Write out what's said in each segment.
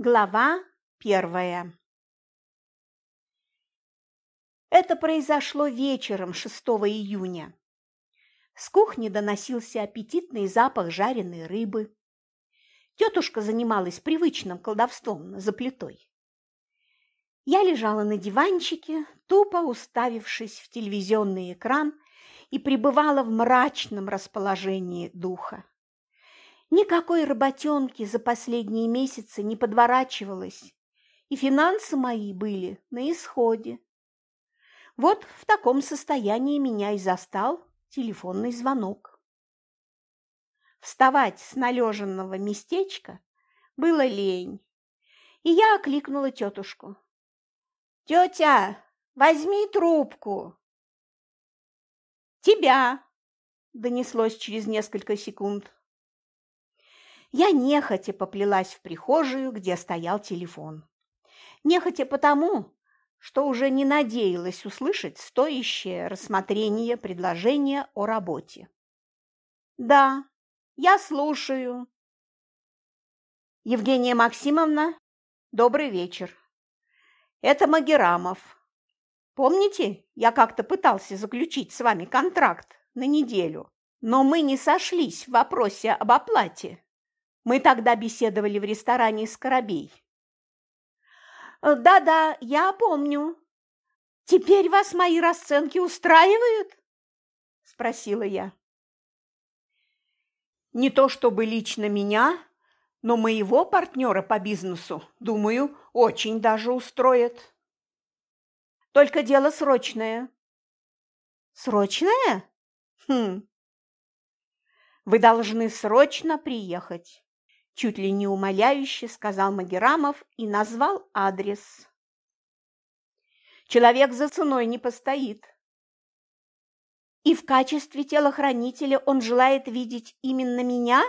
Глава первая Это произошло вечером 6 июня. С кухни доносился аппетитный запах жареной рыбы. Тетушка занималась привычным колдовством за плитой. Я лежала на диванчике, тупо уставившись в телевизионный экран и пребывала в мрачном расположении духа. Никакой работенки за последние месяцы не подворачивалось, и финансы мои были на исходе. Вот в таком состоянии меня и застал телефонный звонок. Вставать с належенного местечка было лень, и я окликнула тетушку. «Тетя, возьми трубку!» «Тебя!» – донеслось через несколько секунд. Я нехотя поплелась в прихожую, где стоял телефон. Нехотя потому, что уже не надеялась услышать стоящее рассмотрение предложения о работе. «Да, я слушаю». «Евгения Максимовна, добрый вечер. Это Магерамов. Помните, я как-то пытался заключить с вами контракт на неделю, но мы не сошлись в вопросе об оплате. Мы тогда беседовали в ресторане «Скоробей». Э, «Да-да, я помню. Теперь вас мои расценки устраивают?» – спросила я. Не то чтобы лично меня, но моего партнера по бизнесу, думаю, очень даже устроит. Только дело срочное. Срочное? Хм. Вы должны срочно приехать чуть ли не умоляюще сказал Магерамов и назвал адрес. Человек за ценой не постоит. И в качестве телохранителя он желает видеть именно меня?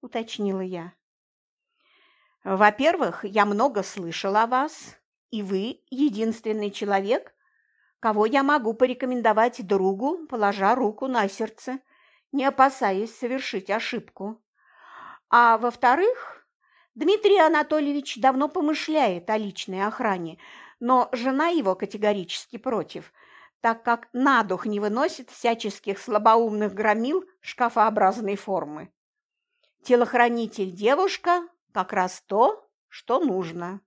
уточнила я. Во-первых, я много слышала о вас, и вы единственный человек, кого я могу порекомендовать другу, положа руку на сердце, не опасаясь совершить ошибку. А во-вторых, Дмитрий Анатольевич давно помышляет о личной охране, но жена его категорически против, так как на дух не выносит всяческих слабоумных громил шкафообразной формы. Телохранитель девушка как раз то, что нужно.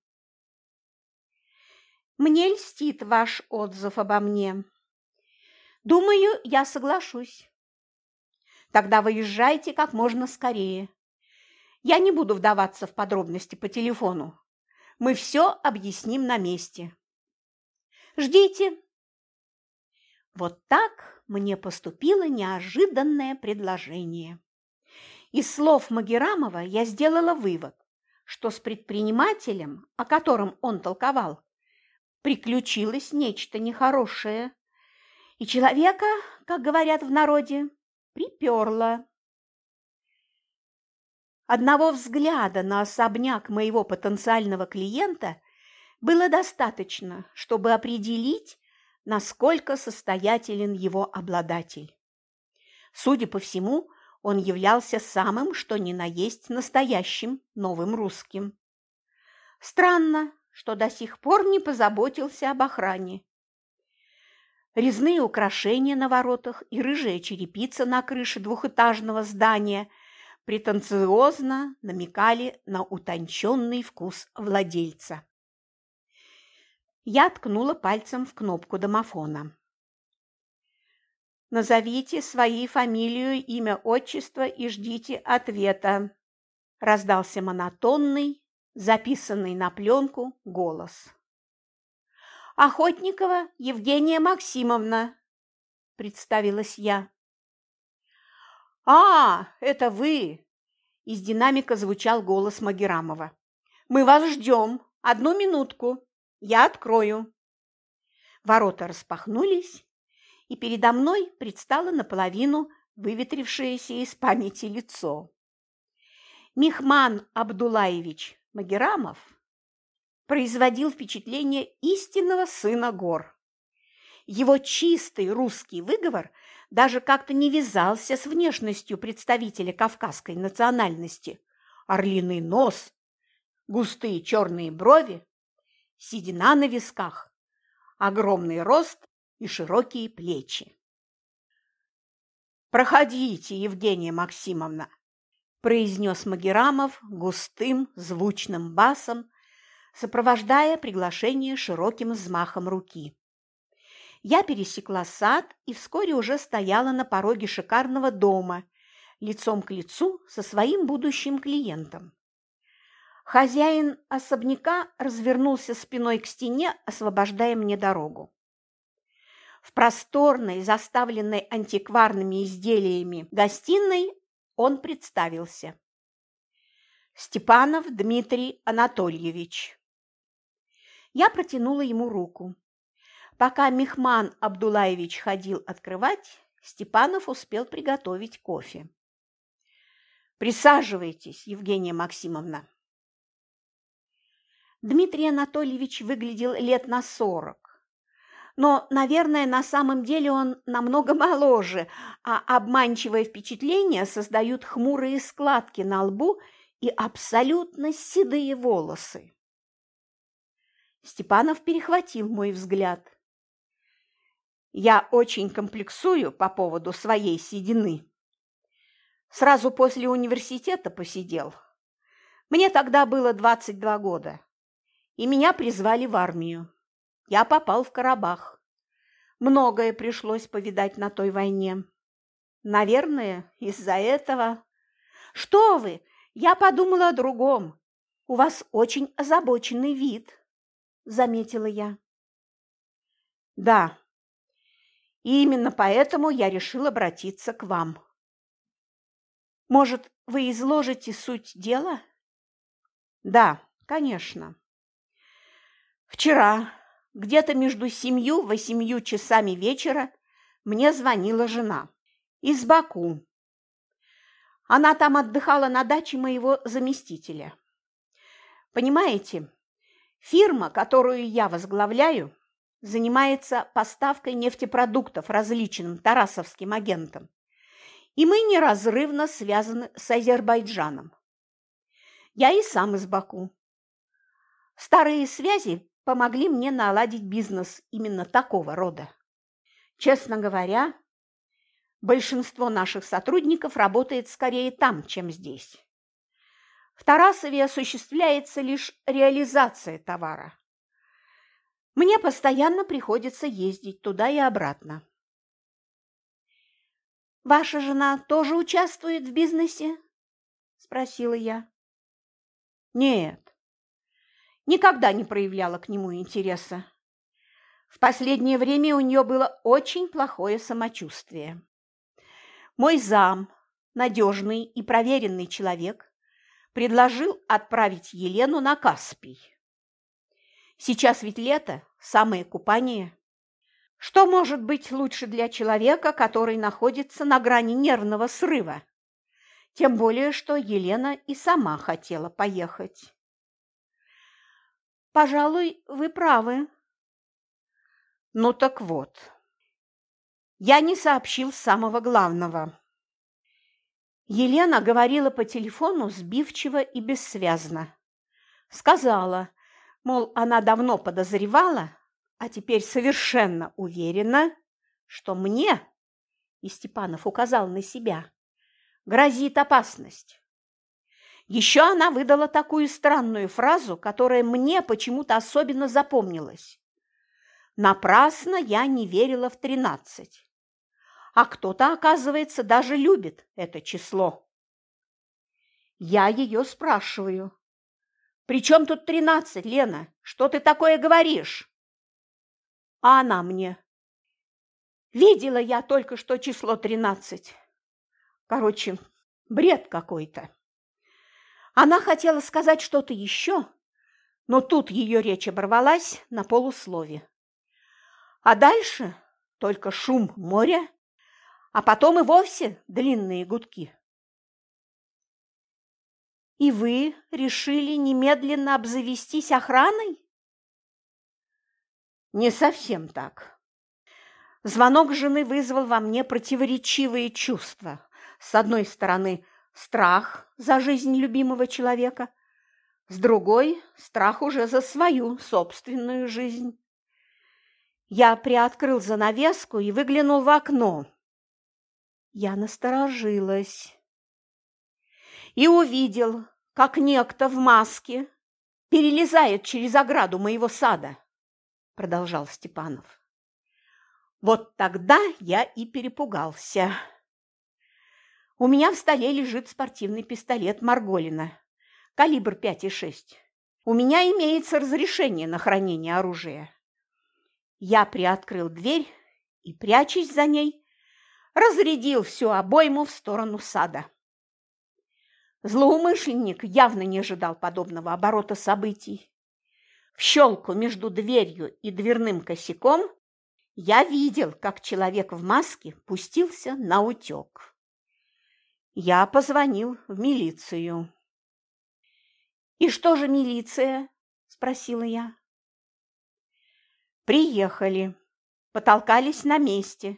Мне льстит ваш отзыв обо мне. Думаю, я соглашусь. Тогда выезжайте как можно скорее. Я не буду вдаваться в подробности по телефону. Мы все объясним на месте. Ждите. Вот так мне поступило неожиданное предложение. Из слов Магерамова я сделала вывод, что с предпринимателем, о котором он толковал, приключилось нечто нехорошее, и человека, как говорят в народе, приперло. Одного взгляда на особняк моего потенциального клиента было достаточно, чтобы определить, насколько состоятелен его обладатель. Судя по всему, он являлся самым, что ни на есть, настоящим новым русским. Странно, что до сих пор не позаботился об охране. Резные украшения на воротах и рыжая черепица на крыше двухэтажного здания – претенциозно намекали на утонченный вкус владельца. Я ткнула пальцем в кнопку домофона. «Назовите свои фамилию, имя, отчество и ждите ответа», – раздался монотонный, записанный на пленку голос. «Охотникова Евгения Максимовна», – представилась я. «А, это вы!» Из динамика звучал голос Магерамова. «Мы вас ждем. Одну минутку. Я открою». Ворота распахнулись, и передо мной предстало наполовину выветрившееся из памяти лицо. Михман Абдулаевич Магерамов производил впечатление истинного сына гор. Его чистый русский выговор даже как-то не вязался с внешностью представителя кавказской национальности. Орлиный нос, густые черные брови, седина на висках, огромный рост и широкие плечи. «Проходите, Евгения Максимовна», – произнес Магерамов густым звучным басом, сопровождая приглашение широким взмахом руки. Я пересекла сад и вскоре уже стояла на пороге шикарного дома, лицом к лицу со своим будущим клиентом. Хозяин особняка развернулся спиной к стене, освобождая мне дорогу. В просторной, заставленной антикварными изделиями гостиной он представился. Степанов Дмитрий Анатольевич. Я протянула ему руку. Пока Мехман Абдулаевич ходил открывать, Степанов успел приготовить кофе. «Присаживайтесь, Евгения Максимовна». Дмитрий Анатольевич выглядел лет на сорок. Но, наверное, на самом деле он намного моложе, а обманчивое впечатление создают хмурые складки на лбу и абсолютно седые волосы. Степанов перехватил мой взгляд. Я очень комплексую по поводу своей седины. Сразу после университета посидел. Мне тогда было 22 года и меня призвали в армию. Я попал в Карабах. Многое пришлось повидать на той войне. Наверное, из-за этого... Что вы? Я подумала о другом. У вас очень озабоченный вид, заметила я. Да. И именно поэтому я решил обратиться к вам. Может, вы изложите суть дела? Да, конечно. Вчера, где-то между семью восемью часами вечера, мне звонила жена из Баку. Она там отдыхала на даче моего заместителя. Понимаете, фирма, которую я возглавляю, занимается поставкой нефтепродуктов различным тарасовским агентам, и мы неразрывно связаны с Азербайджаном. Я и сам из Баку. Старые связи помогли мне наладить бизнес именно такого рода. Честно говоря, большинство наших сотрудников работает скорее там, чем здесь. В Тарасове осуществляется лишь реализация товара. Мне постоянно приходится ездить туда и обратно. «Ваша жена тоже участвует в бизнесе?» – спросила я. «Нет, никогда не проявляла к нему интереса. В последнее время у нее было очень плохое самочувствие. Мой зам, надежный и проверенный человек, предложил отправить Елену на Каспий. Сейчас ведь лето, самое купание. Что может быть лучше для человека, который находится на грани нервного срыва? Тем более, что Елена и сама хотела поехать. Пожалуй, вы правы. Ну так вот. Я не сообщил самого главного. Елена говорила по телефону сбивчиво и бессвязно. Сказала, мол, она давно подозревала, а теперь совершенно уверена, что мне, и Степанов указал на себя, грозит опасность. Еще она выдала такую странную фразу, которая мне почему-то особенно запомнилась. Напрасно я не верила в тринадцать. А кто-то, оказывается, даже любит это число. Я ее спрашиваю. «При чем тут тринадцать, Лена? Что ты такое говоришь?» А она мне. «Видела я только что число тринадцать. Короче, бред какой-то». Она хотела сказать что-то еще, но тут ее речь оборвалась на полуслове. А дальше только шум моря, а потом и вовсе длинные гудки. И вы решили немедленно обзавестись охраной? Не совсем так. Звонок жены вызвал во мне противоречивые чувства. С одной стороны, страх за жизнь любимого человека, С другой – страх уже за свою собственную жизнь. Я приоткрыл занавеску и выглянул в окно. Я насторожилась и увидел, как некто в маске перелезает через ограду моего сада, продолжал Степанов. Вот тогда я и перепугался. У меня в столе лежит спортивный пистолет Марголина, калибр 5,6. У меня имеется разрешение на хранение оружия. Я приоткрыл дверь и, прячась за ней, разрядил всю обойму в сторону сада. Злоумышленник явно не ожидал подобного оборота событий. В щелку между дверью и дверным косяком я видел, как человек в маске пустился на утек. Я позвонил в милицию. «И что же милиция?» – спросила я. Приехали, потолкались на месте,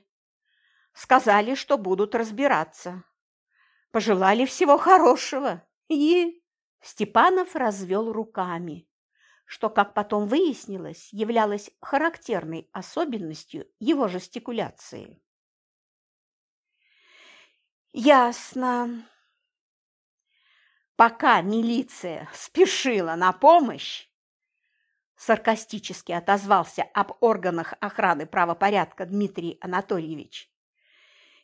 сказали, что будут разбираться. Пожелали всего хорошего и... Степанов развел руками, что, как потом выяснилось, являлось характерной особенностью его жестикуляции. Ясно. Пока милиция спешила на помощь, саркастически отозвался об органах охраны правопорядка Дмитрий Анатольевич.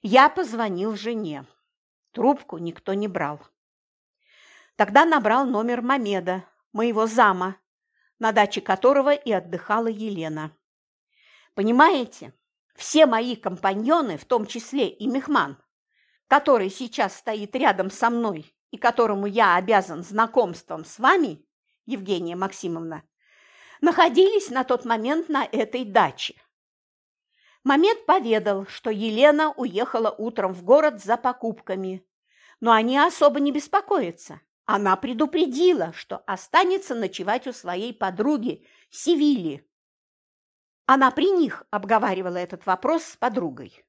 Я позвонил жене. Трубку никто не брал. Тогда набрал номер Мамеда, моего зама, на даче которого и отдыхала Елена. Понимаете, все мои компаньоны, в том числе и Мехман, который сейчас стоит рядом со мной и которому я обязан знакомством с вами, Евгения Максимовна, находились на тот момент на этой даче. Мамед поведал, что Елена уехала утром в город за покупками, но они особо не беспокоятся. Она предупредила, что останется ночевать у своей подруги Севили. Она при них обговаривала этот вопрос с подругой.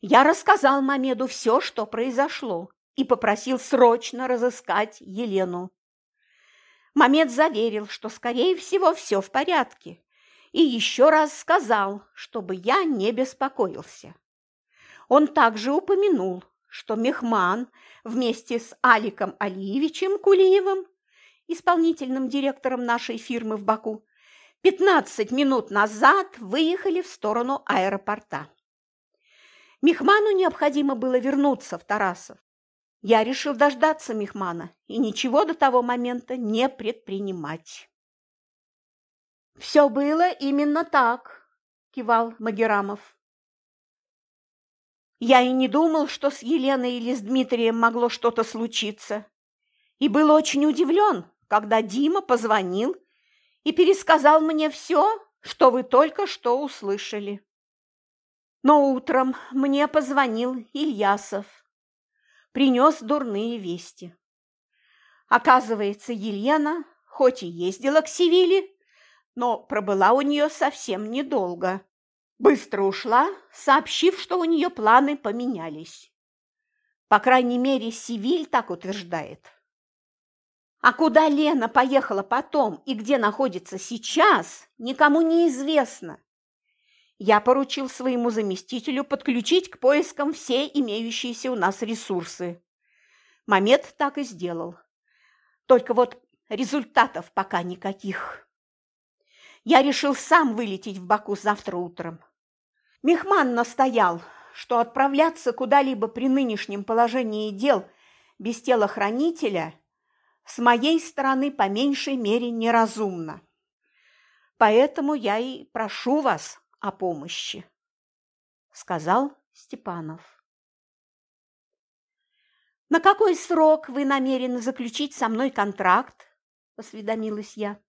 Я рассказал Мамеду все, что произошло, и попросил срочно разыскать Елену. Мамед заверил, что, скорее всего, все в порядке, и еще раз сказал, чтобы я не беспокоился. Он также упомянул, что Мехман вместе с Аликом Алиевичем Кулиевым, исполнительным директором нашей фирмы в Баку, 15 минут назад выехали в сторону аэропорта. Мехману необходимо было вернуться в Тарасов, я решил дождаться Мехмана и ничего до того момента не предпринимать. «Все было именно так», – кивал Магерамов. Я и не думал, что с Еленой или с Дмитрием могло что-то случиться. И был очень удивлен, когда Дима позвонил и пересказал мне все, что вы только что услышали. Но утром мне позвонил Ильясов принес дурные вести. Оказывается, Елена, хоть и ездила к Севиле, но пробыла у нее совсем недолго. Быстро ушла, сообщив, что у нее планы поменялись. По крайней мере, Севиль так утверждает. А куда Лена поехала потом и где находится сейчас, никому не известно я поручил своему заместителю подключить к поискам все имеющиеся у нас ресурсы. Момент так и сделал. Только вот результатов пока никаких. Я решил сам вылететь в Баку завтра утром. Мехман настоял, что отправляться куда-либо при нынешнем положении дел без телохранителя с моей стороны по меньшей мере неразумно. Поэтому я и прошу вас о помощи, сказал Степанов. На какой срок вы намерены заключить со мной контракт? осведомилась я.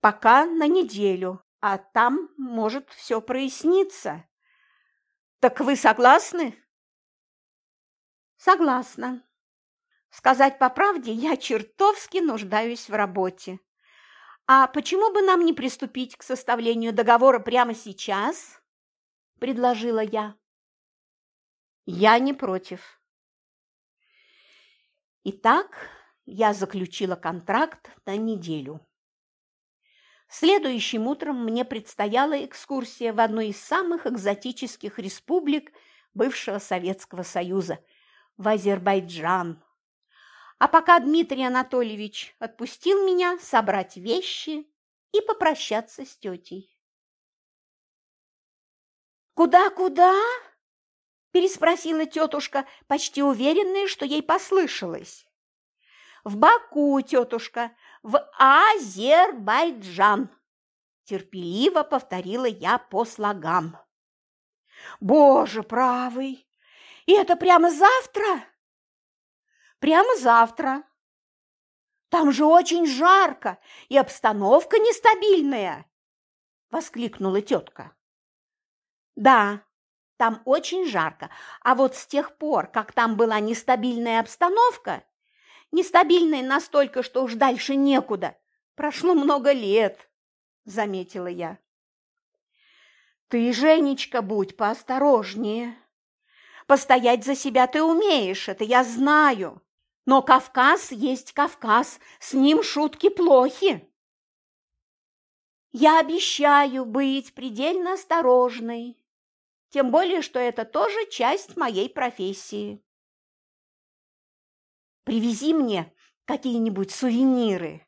Пока на неделю, а там может все проясниться. Так вы согласны? Согласна. Сказать по правде, я чертовски нуждаюсь в работе. «А почему бы нам не приступить к составлению договора прямо сейчас?» – предложила я. «Я не против». Итак, я заключила контракт на неделю. Следующим утром мне предстояла экскурсия в одну из самых экзотических республик бывшего Советского Союза – в Азербайджан. А пока Дмитрий Анатольевич отпустил меня собрать вещи и попрощаться с тетей. «Куда-куда?» – переспросила тетушка, почти уверенная, что ей послышалось. «В Баку, тетушка, в Азербайджан!» – терпеливо повторила я по слогам. «Боже правый! И это прямо завтра?» «Прямо завтра. Там же очень жарко, и обстановка нестабильная!» – воскликнула тетка. Да, там очень жарко, а вот с тех пор, как там была нестабильная обстановка, нестабильная настолько, что уж дальше некуда, прошло много лет, заметила я. Ты, Женечка, будь поосторожнее. Постоять за себя ты умеешь, это я знаю. Но Кавказ есть Кавказ, с ним шутки плохи. Я обещаю быть предельно осторожной, тем более, что это тоже часть моей профессии. Привези мне какие-нибудь сувениры.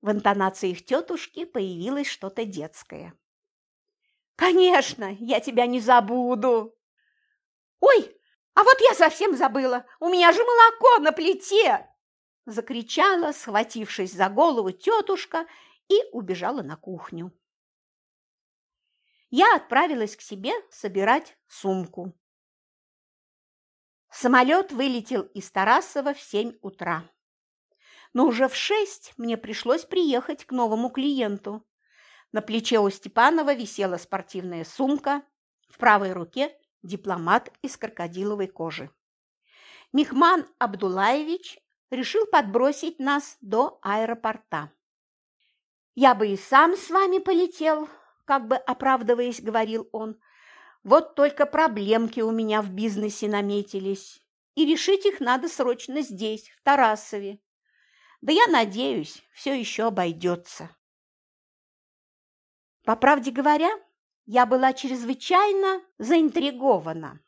В интонациях тетушки появилось что-то детское. Конечно, я тебя не забуду. Ой, а вот я совсем забыла, у меня же молоко на плите! Закричала, схватившись за голову тетушка, и убежала на кухню я отправилась к себе собирать сумку. Самолет вылетел из Тарасова в семь утра. Но уже в шесть мне пришлось приехать к новому клиенту. На плече у Степанова висела спортивная сумка, в правой руке дипломат из крокодиловой кожи. Михман Абдулаевич решил подбросить нас до аэропорта. «Я бы и сам с вами полетел, как бы оправдываясь, говорил он. Вот только проблемки у меня в бизнесе наметились, и решить их надо срочно здесь, в Тарасове. Да я надеюсь, все еще обойдется. По правде говоря, я была чрезвычайно заинтригована.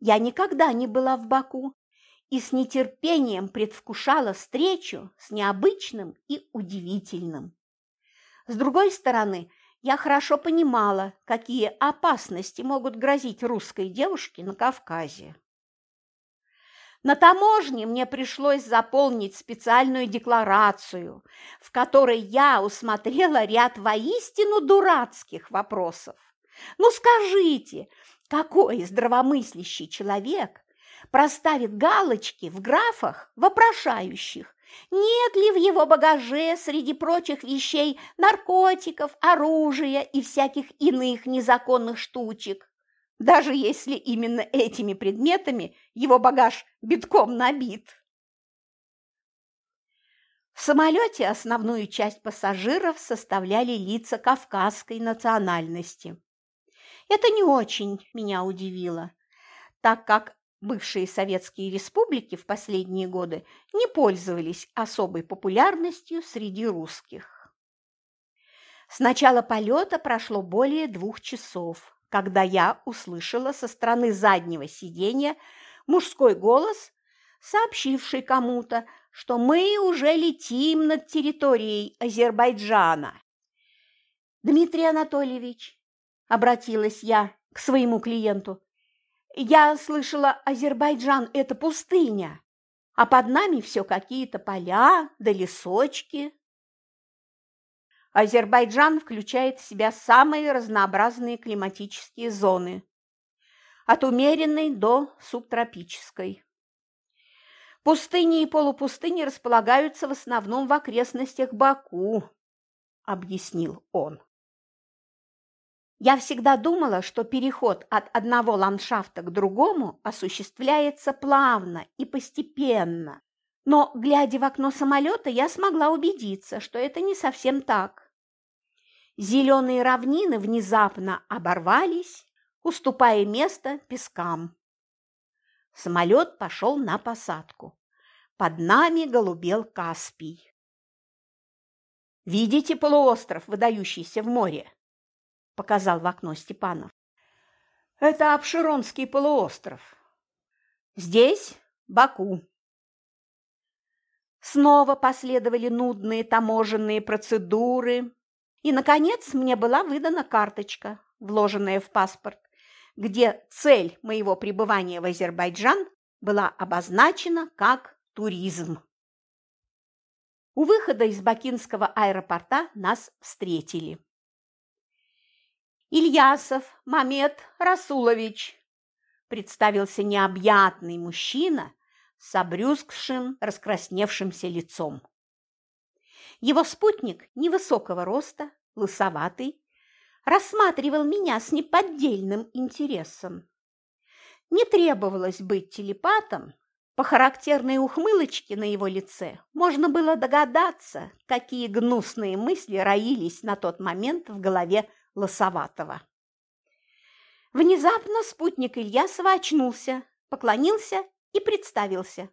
Я никогда не была в Баку и с нетерпением предвкушала встречу с необычным и удивительным. С другой стороны, я хорошо понимала, какие опасности могут грозить русской девушке на Кавказе. На таможне мне пришлось заполнить специальную декларацию, в которой я усмотрела ряд воистину дурацких вопросов. Ну скажите, какой здравомыслящий человек проставит галочки в графах вопрошающих нет ли в его багаже среди прочих вещей наркотиков, оружия и всяких иных незаконных штучек? Даже если именно этими предметами его багаж битком набит. В самолете основную часть пассажиров составляли лица кавказской национальности. Это не очень меня удивило, так как бывшие советские республики в последние годы не пользовались особой популярностью среди русских. С начала полета прошло более двух часов, когда я услышала со стороны заднего сиденья мужской голос, сообщивший кому-то, что мы уже летим над территорией Азербайджана. «Дмитрий Анатольевич», – обратилась я к своему клиенту, я слышала, Азербайджан – это пустыня, а под нами все какие-то поля да лесочки. Азербайджан включает в себя самые разнообразные климатические зоны, от умеренной до субтропической. Пустыни и полупустыни располагаются в основном в окрестностях Баку, объяснил он. Я всегда думала, что переход от одного ландшафта к другому осуществляется плавно и постепенно. Но, глядя в окно самолета, я смогла убедиться, что это не совсем так. Зеленые равнины внезапно оборвались, уступая место пескам. Самолет пошел на посадку. Под нами голубел Каспий. «Видите полуостров, выдающийся в море?» – показал в окно Степанов. «Это Обширонский полуостров. Здесь Баку». Снова последовали нудные таможенные процедуры, и, наконец, мне была выдана карточка, вложенная в паспорт, где цель моего пребывания в Азербайджан была обозначена как туризм. У выхода из Бакинского аэропорта нас встретили. «Ильясов Мамед Расулович», – представился необъятный мужчина с обрюзгшим, раскрасневшимся лицом. Его спутник невысокого роста, лысоватый, рассматривал меня с неподдельным интересом. Не требовалось быть телепатом, по характерной ухмылочке на его лице можно было догадаться, какие гнусные мысли роились на тот момент в голове Лосоватого. Внезапно спутник Ильясова очнулся, поклонился и представился.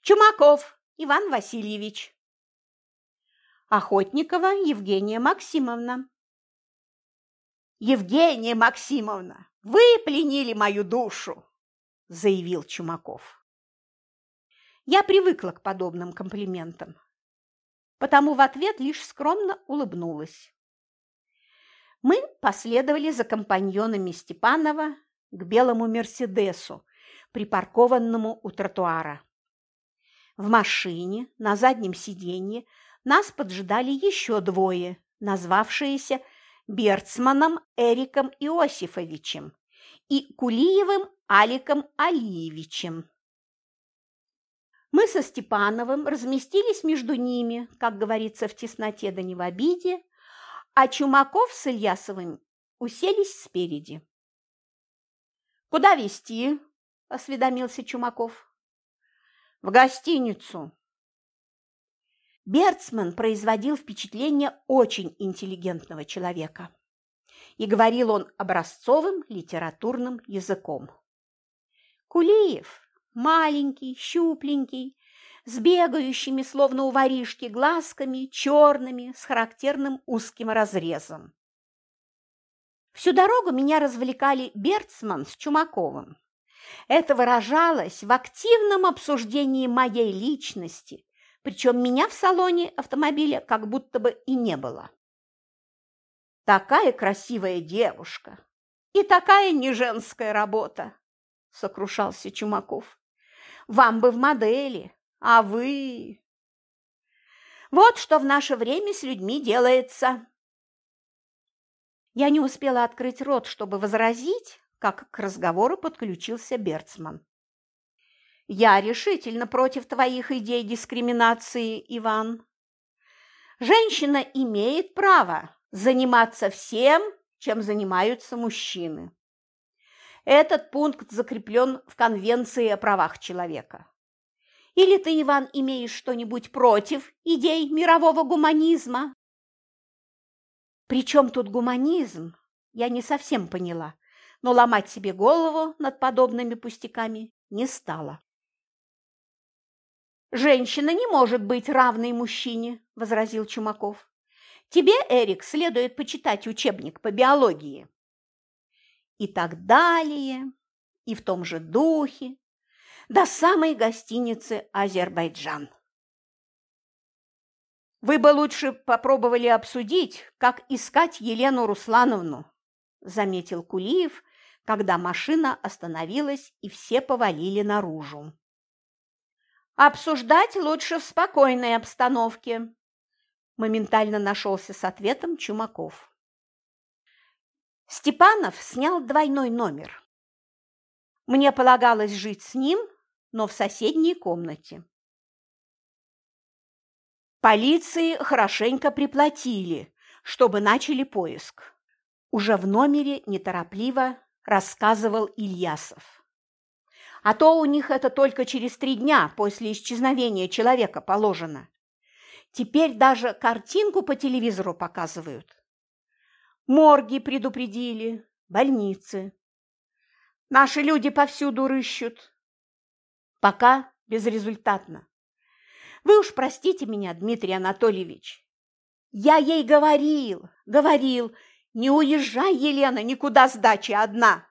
«Чумаков Иван Васильевич». «Охотникова Евгения Максимовна». «Евгения Максимовна, вы пленили мою душу!» – заявил Чумаков. Я привыкла к подобным комплиментам, потому в ответ лишь скромно улыбнулась. Мы последовали за компаньонами Степанова к белому «Мерседесу», припаркованному у тротуара. В машине на заднем сиденье нас поджидали еще двое, назвавшиеся Берцманом Эриком Иосифовичем и Кулиевым Аликом Алиевичем. Мы со Степановым разместились между ними, как говорится, в тесноте да не в обиде, а Чумаков с Ильясовым уселись спереди. «Куда везти?» – осведомился Чумаков. «В гостиницу». Берцман производил впечатление очень интеллигентного человека. И говорил он образцовым литературным языком. Кулиев маленький, щупленький, с бегающими, словно у воришки, глазками, черными, с характерным узким разрезом. Всю дорогу меня развлекали Берцман с Чумаковым. Это выражалось в активном обсуждении моей личности, причем меня в салоне автомобиля как будто бы и не было. Такая красивая девушка и такая неженская работа, сокрушался Чумаков. Вам бы в модели, а вы... Вот что в наше время с людьми делается. Я не успела открыть рот, чтобы возразить, как к разговору подключился Берцман. Я решительно против твоих идей дискриминации, Иван. Женщина имеет право заниматься всем, чем занимаются мужчины. Этот пункт закреплен в Конвенции о правах человека. Или ты, Иван, имеешь что-нибудь против идей мирового гуманизма? Причем тут гуманизм, я не совсем поняла, но ломать себе голову над подобными пустяками не стала. «Женщина не может быть равной мужчине», – возразил Чумаков. «Тебе, Эрик, следует почитать учебник по биологии» и так далее, и в том же духе, до самой гостиницы «Азербайджан». «Вы бы лучше попробовали обсудить, как искать Елену Руслановну», заметил Кулиев, когда машина остановилась и все повалили наружу. «Обсуждать лучше в спокойной обстановке», моментально нашелся с ответом Чумаков. Степанов снял двойной номер. Мне полагалось жить с ним, но в соседней комнате. Полиции хорошенько приплатили, чтобы начали поиск. Уже в номере неторопливо рассказывал Ильясов. А то у них это только через три дня после исчезновения человека положено. Теперь даже картинку по телевизору показывают. Морги предупредили, больницы. Наши люди повсюду рыщут. Пока безрезультатно. Вы уж простите меня, Дмитрий Анатольевич. Я ей говорил, говорил, не уезжай, Елена, никуда с дачи одна.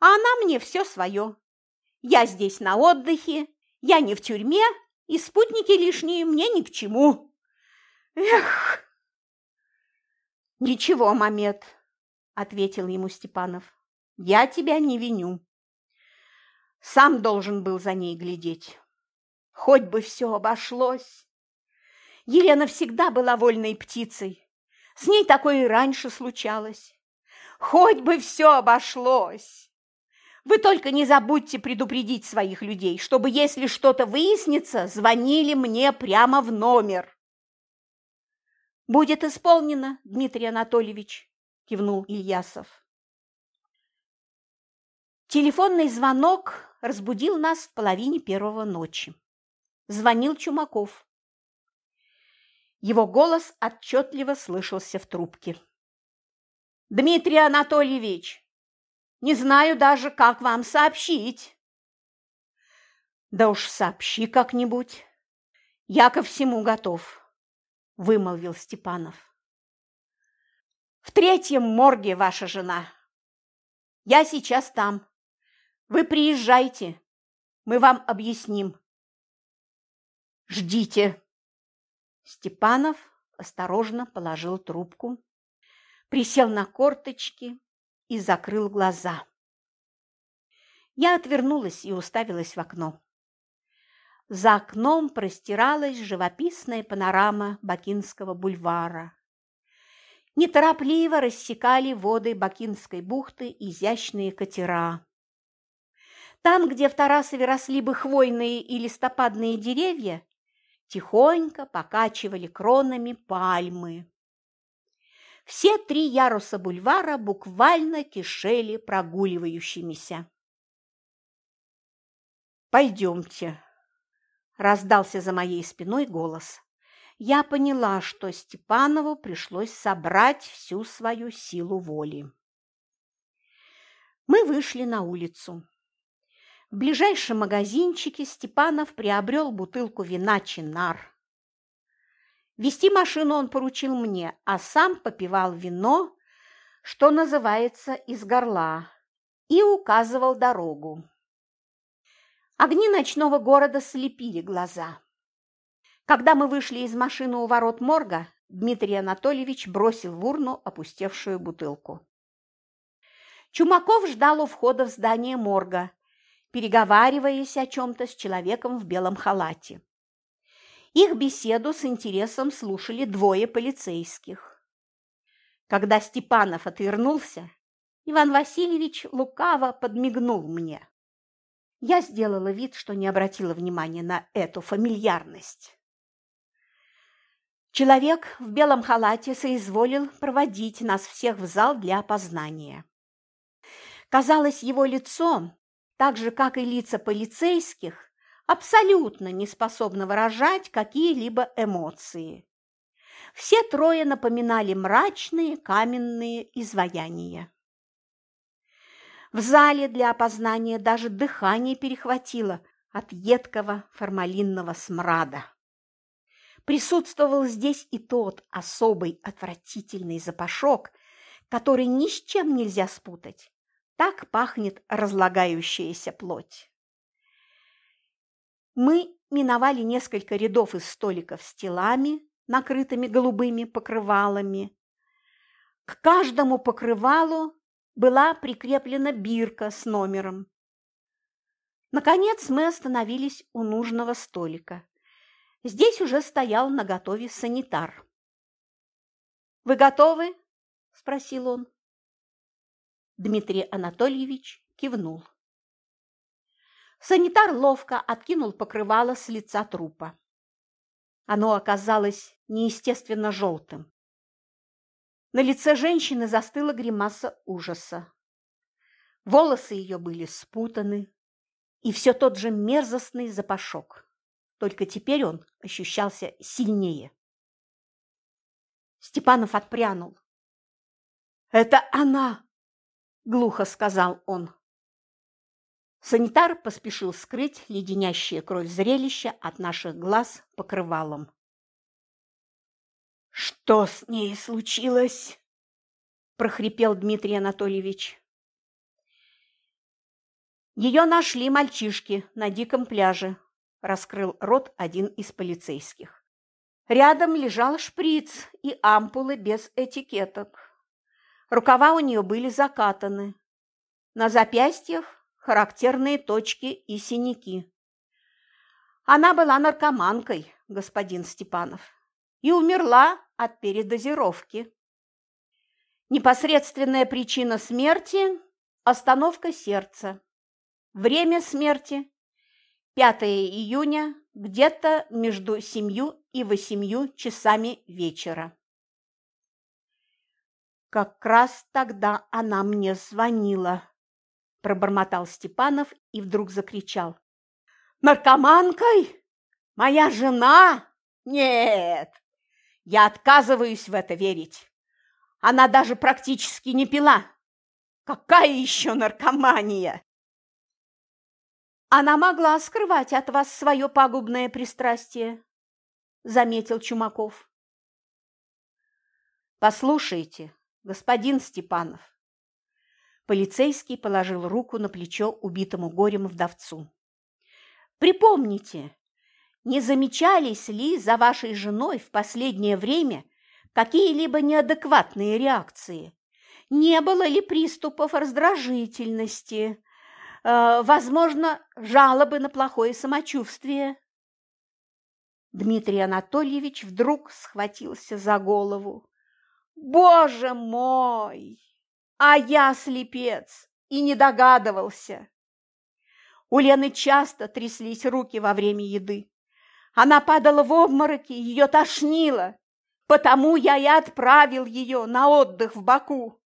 А она мне все свое. Я здесь на отдыхе, я не в тюрьме, и спутники лишние мне ни к чему. Эх! Ничего, Мамед, ответил ему Степанов. Я тебя не виню. Сам должен был за ней глядеть. Хоть бы все обошлось. Елена всегда была вольной птицей. С ней такое и раньше случалось. Хоть бы все обошлось. Вы только не забудьте предупредить своих людей, чтобы, если что-то выяснится, звонили мне прямо в номер. «Будет исполнено, Дмитрий Анатольевич», – кивнул Ильясов. Телефонный звонок разбудил нас в половине первого ночи. Звонил Чумаков. Его голос отчетливо слышался в трубке. «Дмитрий Анатольевич, не знаю даже, как вам сообщить». «Да уж сообщи как-нибудь. Я ко всему готов», – вымолвил Степанов. «В третьем морге ваша жена. Я сейчас там. Вы приезжайте, мы вам объясним». «Ждите!» Степанов осторожно положил трубку, присел на корточки и закрыл глаза. Я отвернулась и уставилась в окно. За окном простиралась живописная панорама Бакинского бульвара. Неторопливо рассекали воды Бакинской бухты изящные катера. Там, где в Тарасове росли бы хвойные и листопадные деревья, тихонько покачивали кронами пальмы. Все три яруса бульвара буквально кишели прогуливающимися. «Пойдемте», – раздался за моей спиной голос. Я поняла, что Степанову пришлось собрать всю свою силу воли. Мы вышли на улицу. В ближайшем магазинчике Степанов приобрел бутылку вина «Чинар». Вести машину он поручил мне, а сам попивал вино, что называется, из горла, и указывал дорогу. Огни ночного города слепили глаза. Когда мы вышли из машины у ворот морга, Дмитрий Анатольевич бросил в урну опустевшую бутылку. Чумаков ждал у входа в здание морга, переговариваясь о чем-то с человеком в белом халате. Их беседу с интересом слушали двое полицейских. Когда Степанов отвернулся, Иван Васильевич лукаво подмигнул мне. Я сделала вид, что не обратила внимания на эту фамильярность. Человек в белом халате соизволил проводить нас всех в зал для опознания. Казалось, его лицо так же, как и лица полицейских, абсолютно не способны выражать какие-либо эмоции. Все трое напоминали мрачные каменные изваяния. В зале для опознания даже дыхание перехватило от едкого формалинного смрада. Присутствовал здесь и тот особый отвратительный запашок, который ни с чем нельзя спутать. Так пахнет разлагающаяся плоть. Мы миновали несколько рядов из столиков с телами, накрытыми голубыми покрывалами. К каждому покрывалу была прикреплена бирка с номером. Наконец мы остановились у нужного столика. Здесь уже стоял наготове санитар. «Вы готовы?» – спросил он. Дмитрий Анатольевич кивнул. Санитар ловко откинул покрывало с лица трупа. Оно оказалось неестественно желтым. На лице женщины застыла гримаса ужаса. Волосы ее были спутаны, и все тот же мерзостный запашок. Только теперь он ощущался сильнее. Степанов отпрянул. «Это она!» – глухо сказал он. Санитар поспешил скрыть леденящее кровь зрелище от наших глаз покрывалом. «Что с ней случилось?» – прохрипел Дмитрий Анатольевич. Ее нашли мальчишки на диком пляже, раскрыл рот один из полицейских. Рядом лежал шприц и ампулы без этикеток. Рукава у нее были закатаны. На запястьях характерные точки и синяки. Она была наркоманкой, господин Степанов, и умерла от передозировки. Непосредственная причина смерти – остановка сердца. Время смерти 5 июня, где-то между семью и восемью часами вечера. Как раз тогда она мне звонила, пробормотал Степанов и вдруг закричал. Наркоманкой? Моя жена? Нет, я отказываюсь в это верить. Она даже практически не пила. Какая еще наркомания? Она могла скрывать от вас свое пагубное пристрастие, заметил Чумаков. Послушайте, господин Степанов. Полицейский положил руку на плечо убитому горем вдовцу. Припомните, не замечались ли за вашей женой в последнее время какие-либо неадекватные реакции? Не было ли приступов раздражительности, Э, возможно, жалобы на плохое самочувствие. Дмитрий Анатольевич вдруг схватился за голову. Боже мой! А я слепец и не догадывался. У Лены часто тряслись руки во время еды. Она падала в обмороки, ее тошнило. Потому я и отправил ее на отдых в Баку.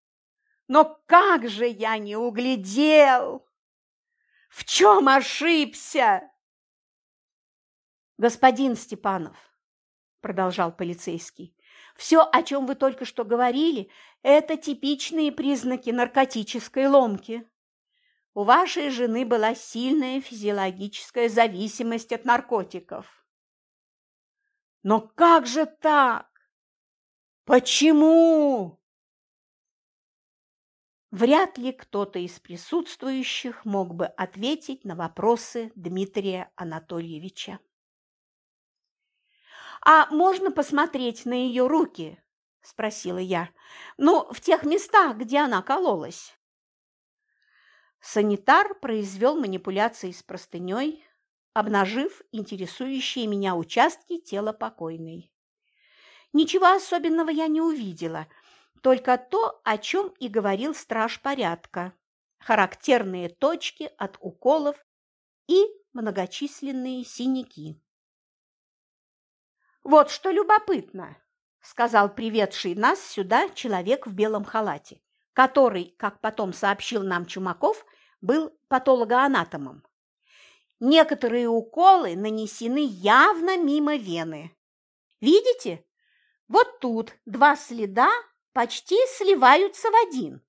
Но как же я не углядел! В чем ошибся? Господин Степанов, продолжал полицейский, все, о чем вы только что говорили, это типичные признаки наркотической ломки. У вашей жены была сильная физиологическая зависимость от наркотиков. Но как же так? Почему? Вряд ли кто-то из присутствующих мог бы ответить на вопросы Дмитрия Анатольевича. «А можно посмотреть на ее руки?» – спросила я. «Ну, в тех местах, где она кололась». Санитар произвел манипуляции с простыней, обнажив интересующие меня участки тела покойной. Ничего особенного я не увидела – только то, о чем и говорил страж порядка. Характерные точки от уколов и многочисленные синяки. «Вот что любопытно», – сказал приведший нас сюда человек в белом халате, который, как потом сообщил нам Чумаков, был патологоанатомом. Некоторые уколы нанесены явно мимо вены. Видите? Вот тут два следа почти сливаются в один.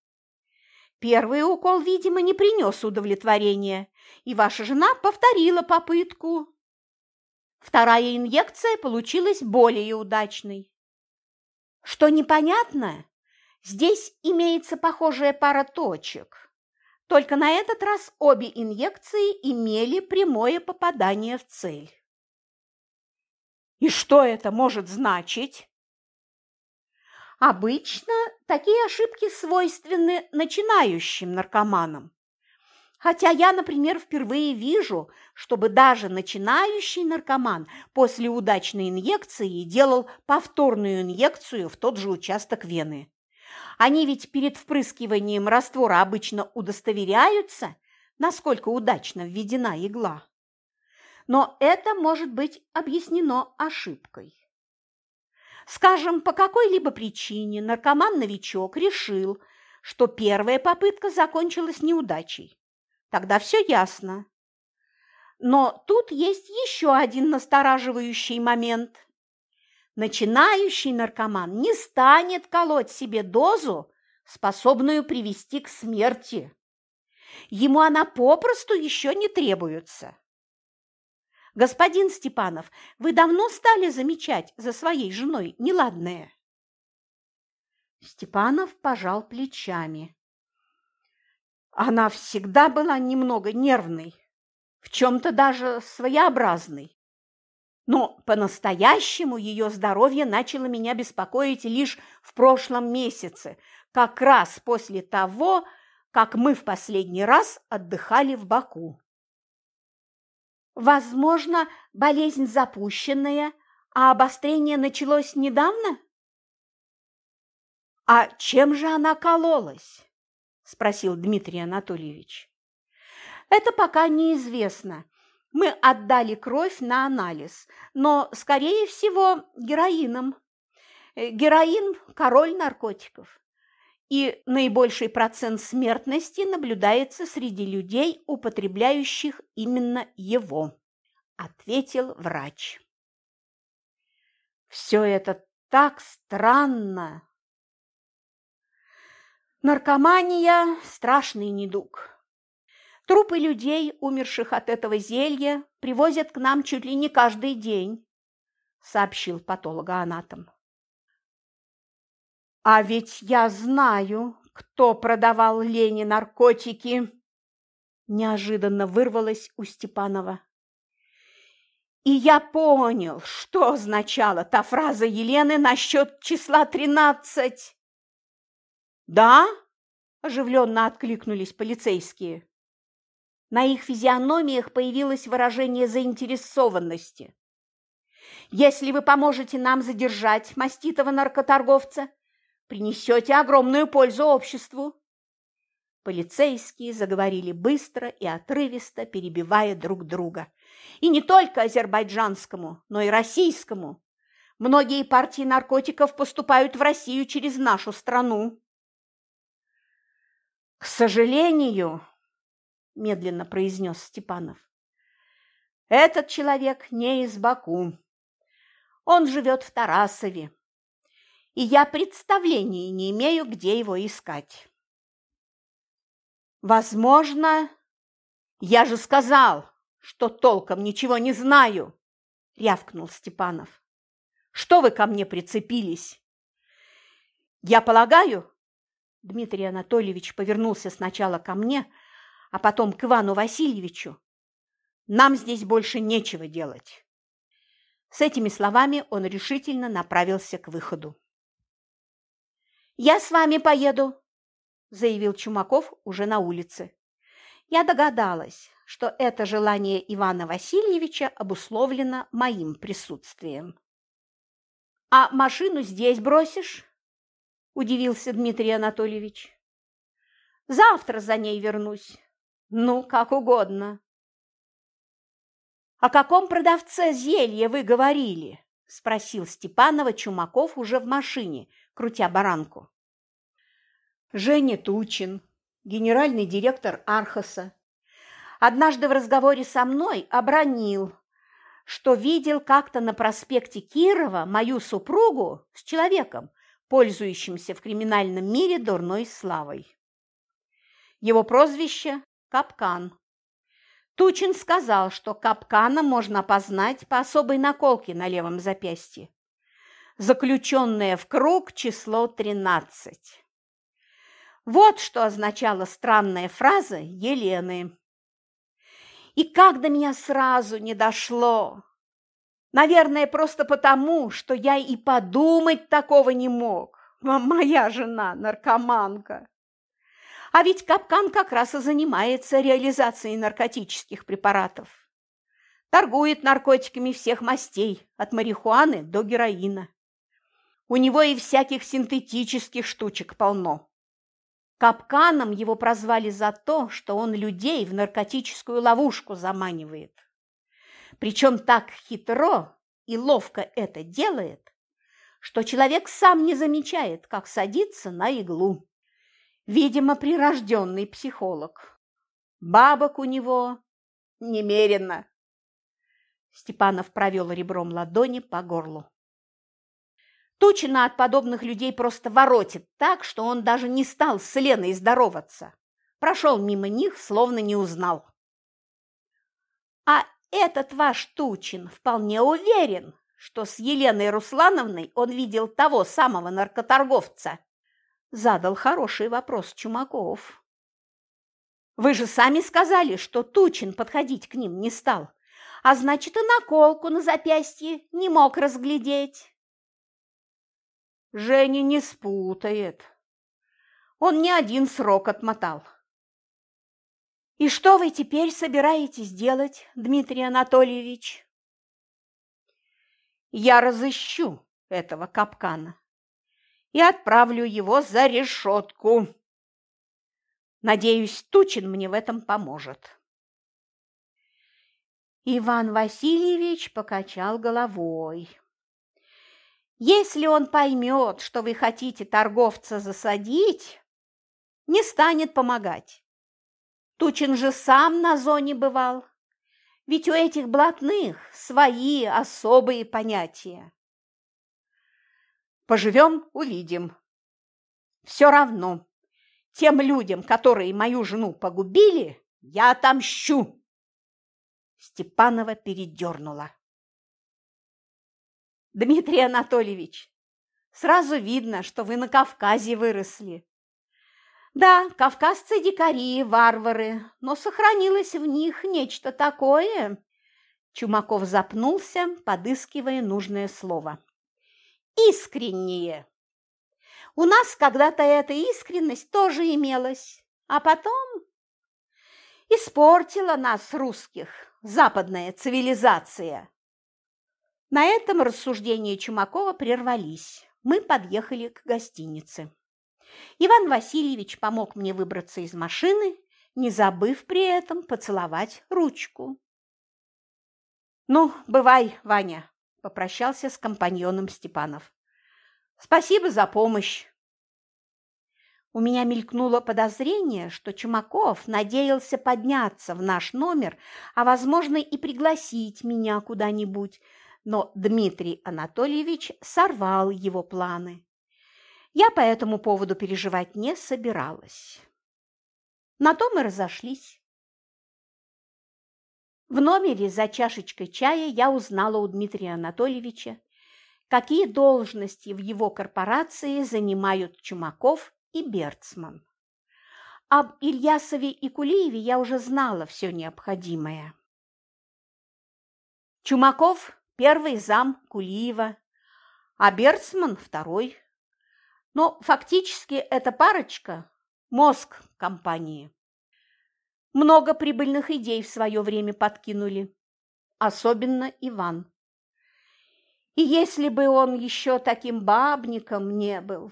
Первый укол, видимо, не принес удовлетворения, и ваша жена повторила попытку. Вторая инъекция получилась более удачной. Что непонятно, здесь имеется похожая пара точек, только на этот раз обе инъекции имели прямое попадание в цель. И что это может значить? Обычно такие ошибки свойственны начинающим наркоманам. Хотя я, например, впервые вижу, чтобы даже начинающий наркоман после удачной инъекции делал повторную инъекцию в тот же участок вены. Они ведь перед впрыскиванием раствора обычно удостоверяются, насколько удачно введена игла. Но это может быть объяснено ошибкой. Скажем, по какой-либо причине наркоман-новичок решил, что первая попытка закончилась неудачей. Тогда все ясно. Но тут есть еще один настораживающий момент. Начинающий наркоман не станет колоть себе дозу, способную привести к смерти. Ему она попросту еще не требуется. Господин Степанов, вы давно стали замечать за своей женой неладное? Степанов пожал плечами. Она всегда была немного нервной, в чем-то даже своеобразной. Но по-настоящему ее здоровье начало меня беспокоить лишь в прошлом месяце, как раз после того, как мы в последний раз отдыхали в Баку. Возможно, болезнь запущенная, а обострение началось недавно? А чем же она кололась? Спросил Дмитрий Анатольевич. Это пока неизвестно. Мы отдали кровь на анализ, но, скорее всего, героином. Э, героин – король наркотиков. И наибольший процент смертности наблюдается среди людей, употребляющих именно его, ответил врач. Все это так странно. Наркомания – страшный недуг. Трупы людей, умерших от этого зелья, привозят к нам чуть ли не каждый день, сообщил патологоанатом. А ведь я знаю, кто продавал Лене наркотики, неожиданно вырвалось у Степанова. И я понял, что означала та фраза Елены насчет числа тринадцать. Да? оживленно откликнулись полицейские. На их физиономиях появилось выражение заинтересованности. «Если вы поможете нам задержать маститого наркоторговца, принесете огромную пользу обществу». Полицейские заговорили быстро и отрывисто, перебивая друг друга. И не только азербайджанскому, но и российскому. Многие партии наркотиков поступают в Россию через нашу страну. К сожалению, медленно произнес Степанов. Этот человек не из Баку. Он живет в Тарасове. И я представления не имею, где его искать. Возможно, я же сказал, что толком ничего не знаю, рявкнул Степанов. Что вы ко мне прицепились? Я полагаю, Дмитрий Анатольевич повернулся сначала ко мне, а потом к Ивану Васильевичу. Нам здесь больше нечего делать. С этими словами он решительно направился к выходу. «Я с вами поеду», – заявил Чумаков уже на улице. Я догадалась, что это желание Ивана Васильевича обусловлено моим присутствием. «А машину здесь бросишь?» – удивился Дмитрий Анатольевич. «Завтра за ней вернусь. Ну, как угодно. О каком продавце зелья вы говорили? спросил Степанова Чумаков уже в машине, крутя баранку. Женя Тучин, генеральный директор Архаса, однажды в разговоре со мной обронил, что видел как-то на проспекте Кирова мою супругу с человеком, пользующимся в криминальном мире дурной славой. Его прозвище Капкан. Тучин сказал, что капкана можно познать по особой наколке на левом запястье. Заключенное в круг число 13. Вот что означала странная фраза Елены. И как до меня сразу не дошло. Наверное, просто потому, что я и подумать такого не мог. Моя жена наркоманка. А ведь Капкан как раз и занимается реализацией наркотических препаратов. Торгует наркотиками всех мастей, от марихуаны до героина. У него и всяких синтетических штучек полно. Капканом его прозвали за то, что он людей в наркотическую ловушку заманивает. Причем так хитро и ловко это делает, что человек сам не замечает, как садится на иглу. Видимо, прирожденный психолог. Бабок у него немерено. Степанов провел ребром ладони по горлу. Тучина от подобных людей просто воротит так, что он даже не стал с Леной здороваться. прошел мимо них, словно не узнал. А этот ваш Тучин вполне уверен, что с Еленой Руслановной он видел того самого наркоторговца? Задал хороший вопрос Чумаков. Вы же сами сказали, что Тучин подходить к ним не стал, а значит и наколку на запястье не мог разглядеть. Женя не спутает. Он не один срок отмотал. И что вы теперь собираетесь делать, Дмитрий Анатольевич? Я разыщу этого капкана и отправлю его за решетку. Надеюсь, Тучин мне в этом поможет. Иван Васильевич покачал головой. Если он поймет, что вы хотите торговца засадить, не станет помогать. Тучин же сам на зоне бывал. Ведь у этих блатных свои особые понятия. Поживем – увидим. Все равно, тем людям, которые мою жену погубили, я отомщу. Степанова передернула. Дмитрий Анатольевич, сразу видно, что вы на Кавказе выросли. Да, кавказцы дикари, варвары, но сохранилось в них нечто такое. Чумаков запнулся, подыскивая нужное слово. Искреннее. У нас когда-то эта искренность тоже имелась, а потом испортила нас, русских, западная цивилизация. На этом рассуждения Чумакова прервались. Мы подъехали к гостинице. Иван Васильевич помог мне выбраться из машины, не забыв при этом поцеловать ручку. «Ну, бывай, Ваня», – попрощался с компаньоном Степанов. «Спасибо за помощь». У меня мелькнуло подозрение, что Чумаков надеялся подняться в наш номер, а, возможно, и пригласить меня куда-нибудь, но Дмитрий Анатольевич сорвал его планы. Я по этому поводу переживать не собиралась. На то мы разошлись. В номере за чашечкой чая я узнала у Дмитрия Анатольевича, какие должности в его корпорации занимают Чумаков и Берцман. Об Ильясове и Кулиеве я уже знала все необходимое. Чумаков – первый зам Кулиева, а Берцман – второй – но фактически эта парочка – мозг компании. Много прибыльных идей в свое время подкинули, особенно Иван. И если бы он еще таким бабником не был.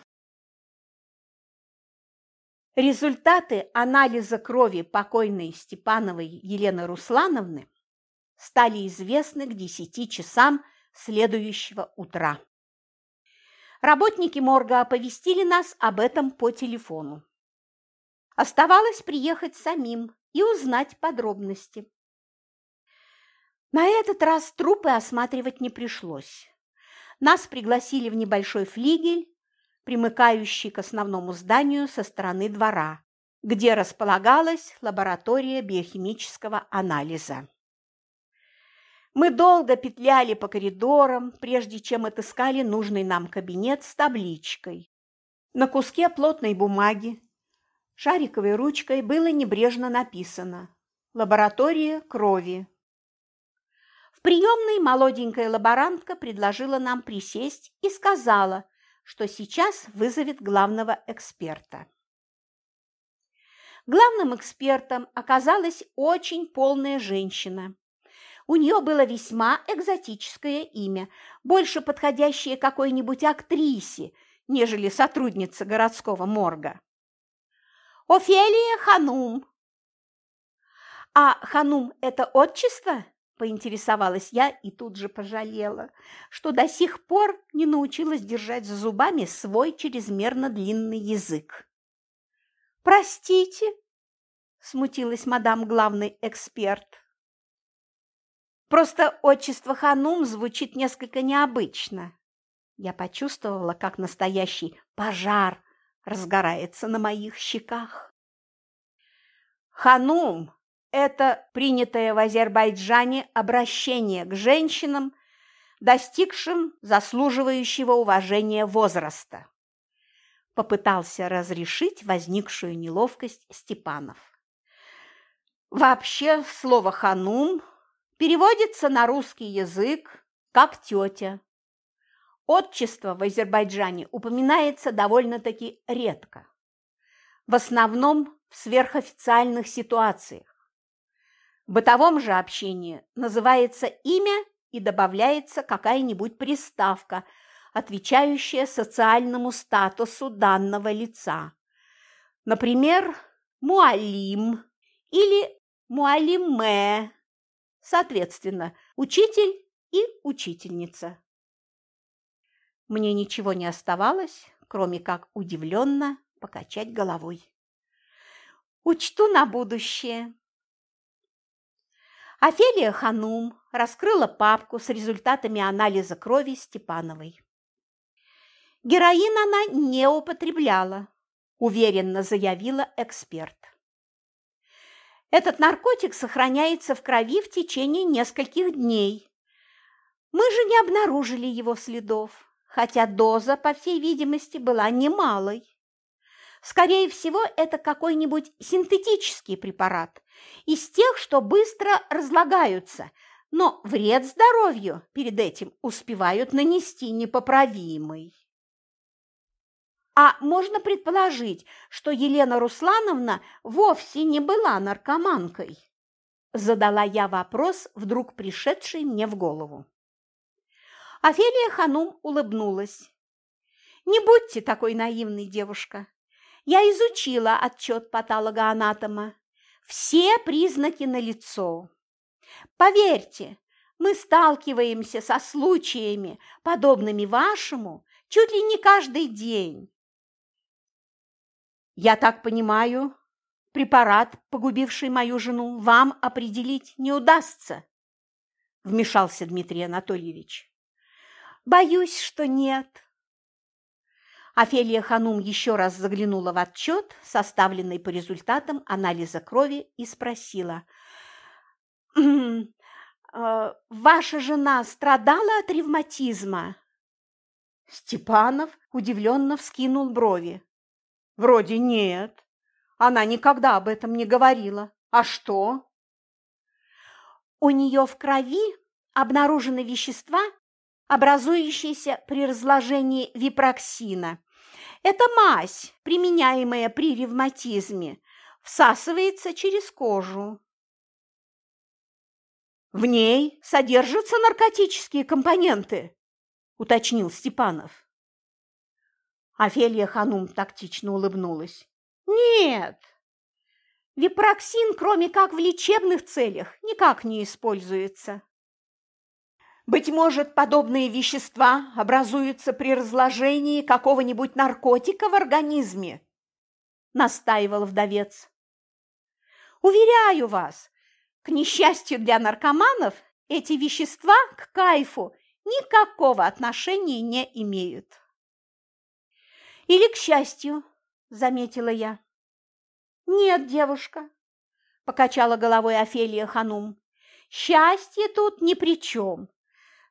Результаты анализа крови покойной Степановой Елены Руслановны стали известны к 10 часам следующего утра. Работники морга оповестили нас об этом по телефону. Оставалось приехать самим и узнать подробности. На этот раз трупы осматривать не пришлось. Нас пригласили в небольшой флигель, примыкающий к основному зданию со стороны двора, где располагалась лаборатория биохимического анализа. Мы долго петляли по коридорам, прежде чем отыскали нужный нам кабинет с табличкой. На куске плотной бумаги шариковой ручкой было небрежно написано «Лаборатория крови». В приемной молоденькая лаборантка предложила нам присесть и сказала, что сейчас вызовет главного эксперта. Главным экспертом оказалась очень полная женщина, у нее было весьма экзотическое имя, больше подходящее какой-нибудь актрисе, нежели сотрудница городского морга. Офелия Ханум. А Ханум – это отчество? Поинтересовалась я и тут же пожалела, что до сих пор не научилась держать за зубами свой чрезмерно длинный язык. «Простите», – смутилась мадам главный эксперт. Просто отчество Ханум звучит несколько необычно. Я почувствовала, как настоящий пожар разгорается на моих щеках. Ханум – это принятое в Азербайджане обращение к женщинам, достигшим заслуживающего уважения возраста. Попытался разрешить возникшую неловкость Степанов. Вообще слово «ханум» переводится на русский язык как «тетя». Отчество в Азербайджане упоминается довольно-таки редко. В основном в сверхофициальных ситуациях. В бытовом же общении называется имя и добавляется какая-нибудь приставка, отвечающая социальному статусу данного лица. Например, муалим или муалиме, соответственно, учитель и учительница. Мне ничего не оставалось, кроме как удивленно покачать головой. Учту на будущее. Офелия Ханум раскрыла папку с результатами анализа крови Степановой. Героин она не употребляла, уверенно заявила эксперт. Этот наркотик сохраняется в крови в течение нескольких дней. Мы же не обнаружили его следов, хотя доза, по всей видимости, была немалой. Скорее всего, это какой-нибудь синтетический препарат, из тех, что быстро разлагаются, но вред здоровью перед этим успевают нанести непоправимый. А можно предположить, что Елена Руслановна вовсе не была наркоманкой? Задала я вопрос, вдруг пришедший мне в голову. Офелия Ханум улыбнулась. «Не будьте такой наивной, девушка. Я изучила отчет патологоанатома. Все признаки налицо. Поверьте, мы сталкиваемся со случаями, подобными вашему, чуть ли не каждый день. Я так понимаю, препарат, погубивший мою жену, вам определить не удастся, вмешался Дмитрий Анатольевич. Боюсь, что нет. Офелия Ханум еще раз заглянула в отчет, составленный по результатам анализа крови, и спросила. «Э, «Ваша жена страдала от ревматизма?» Степанов удивленно вскинул брови. «Вроде нет. Она никогда об этом не говорила. А что?» «У нее в крови обнаружены вещества, образующиеся при разложении випроксина, эта мазь, применяемая при ревматизме, всасывается через кожу. В ней содержатся наркотические компоненты, уточнил Степанов. Офелия Ханум тактично улыбнулась. Нет, випроксин, кроме как в лечебных целях, никак не используется. Быть может, подобные вещества образуются при разложении какого-нибудь наркотика в организме? Настаивал вдовец. Уверяю вас, к несчастью для наркоманов, эти вещества к кайфу никакого отношения не имеют. Или к счастью, заметила я. Нет, девушка, покачала головой Офелия Ханум. Счастье тут ни при чем.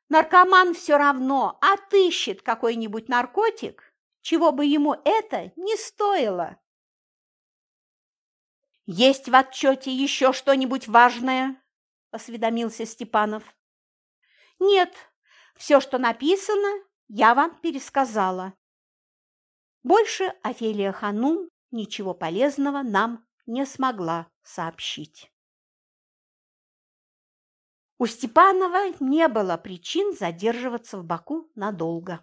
Наркоман все равно отыщет какой-нибудь наркотик, чего бы ему это не стоило. «Есть в отчете еще что-нибудь важное?» – осведомился Степанов. «Нет, все, что написано, я вам пересказала». Больше Офелия Ханум ничего полезного нам не смогла сообщить. У Степанова не было причин задерживаться в Баку надолго.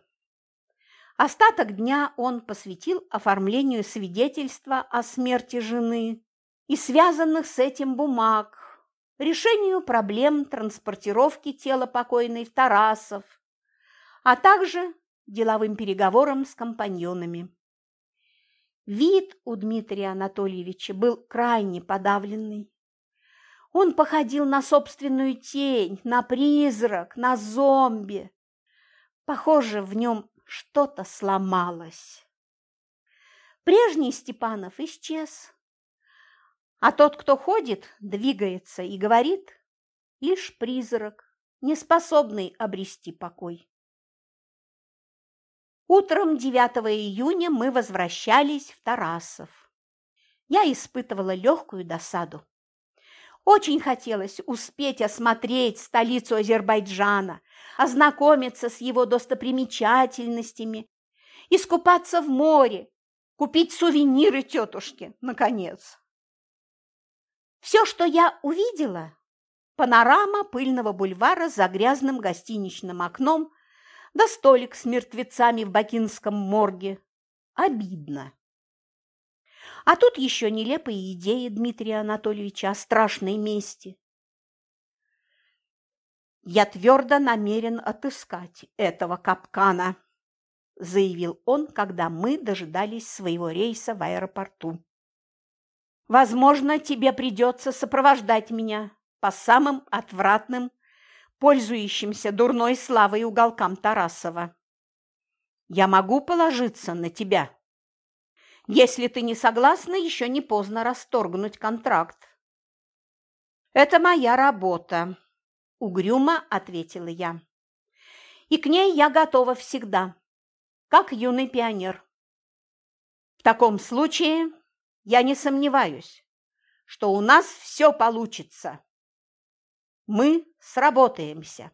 Остаток дня он посвятил оформлению свидетельства о смерти жены и связанных с этим бумаг, решению проблем транспортировки тела покойной в Тарасов, а также деловым переговорам с компаньонами. Вид у Дмитрия Анатольевича был крайне подавленный. Он походил на собственную тень, на призрак, на зомби. Похоже, в нем что-то сломалось. Прежний Степанов исчез. А тот, кто ходит, двигается и говорит, лишь призрак, не способный обрести покой. Утром 9 июня мы возвращались в Тарасов. Я испытывала легкую досаду. Очень хотелось успеть осмотреть столицу Азербайджана, ознакомиться с его достопримечательностями, искупаться в море, купить сувениры тетушке, наконец. Все, что я увидела – панорама пыльного бульвара за грязным гостиничным окном да столик с мертвецами в бакинском морге. Обидно. А тут еще нелепые идеи Дмитрия Анатольевича о страшной мести. «Я твердо намерен отыскать этого капкана», – заявил он, когда мы дожидались своего рейса в аэропорту. «Возможно, тебе придется сопровождать меня по самым отвратным, пользующимся дурной славой уголкам Тарасова. Я могу положиться на тебя». Если ты не согласна, еще не поздно расторгнуть контракт. Это моя работа, угрюмо ответила я. И к ней я готова всегда, как юный пионер. В таком случае я не сомневаюсь, что у нас все получится. Мы сработаемся.